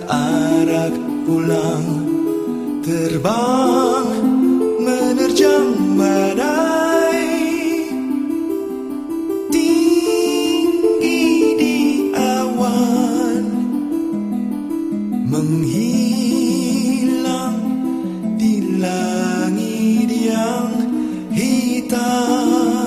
berarak pulang terbang menerjang badai. Tinggi di awan menghilang di langit yang hitam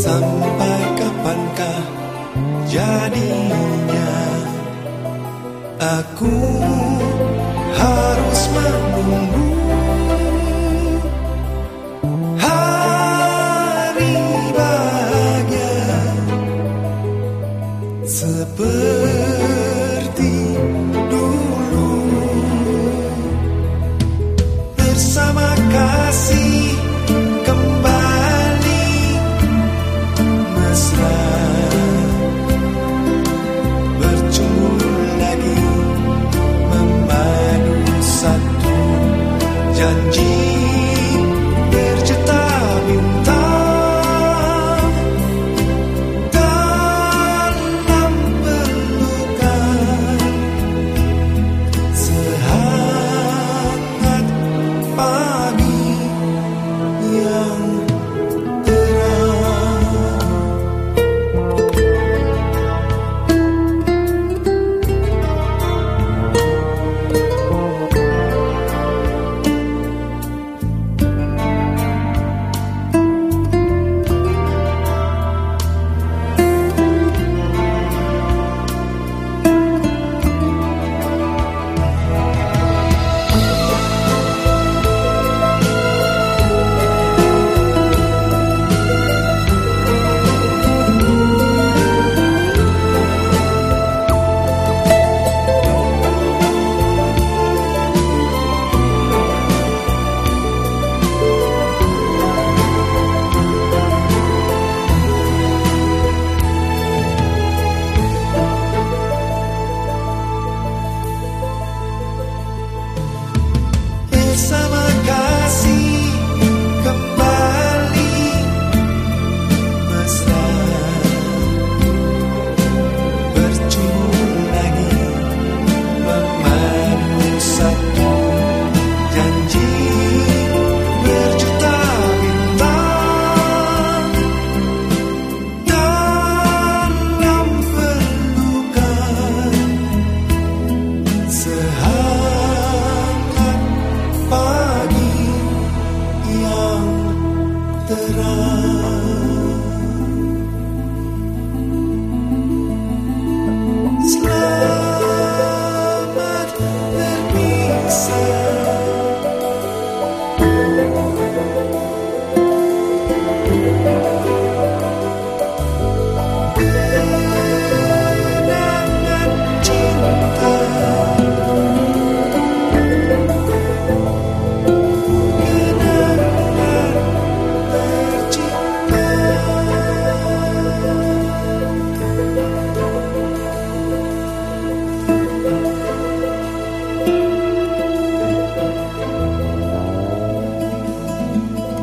Sampai kapankah jadinya? Aku harus menunggu